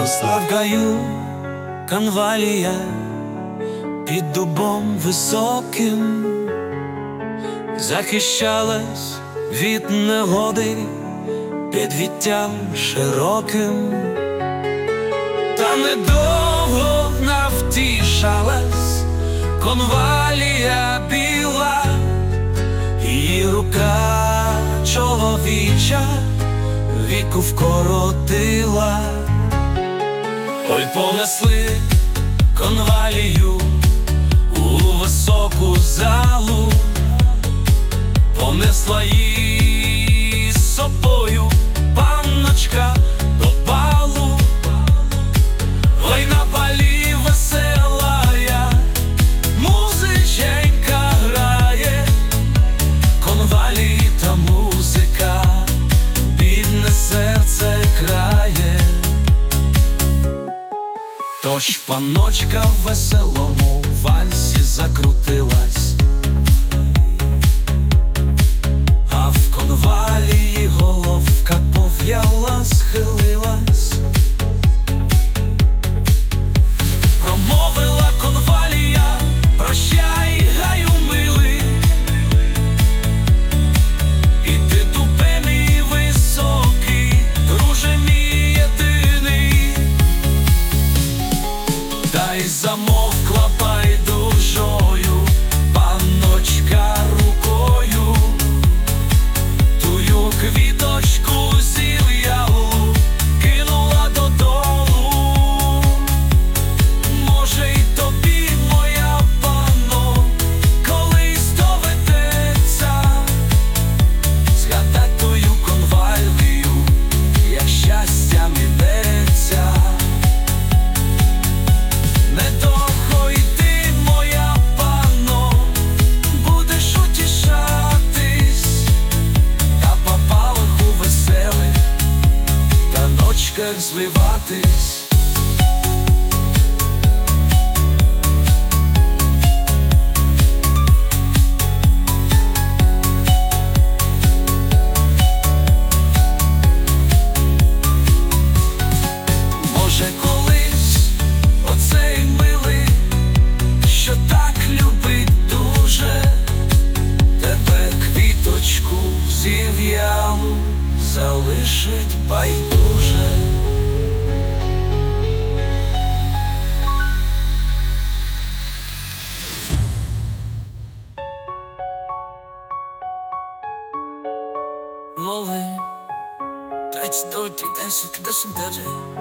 Росла в гаю конвалія під дубом високим, захищалась від негоди під віттям широким, та недовго навтішалась конвалія біла, її рука чоловіча віку вкоротила. Ой, понесли конвалію Тож паночка в веселому вальсі закрутилась, та ночках звиватись. Може, колись оцей милий, що так любить дуже, тебе квіточку зів'ялу залишить байдуже. Мови, третій, третій, десять, десять, десять.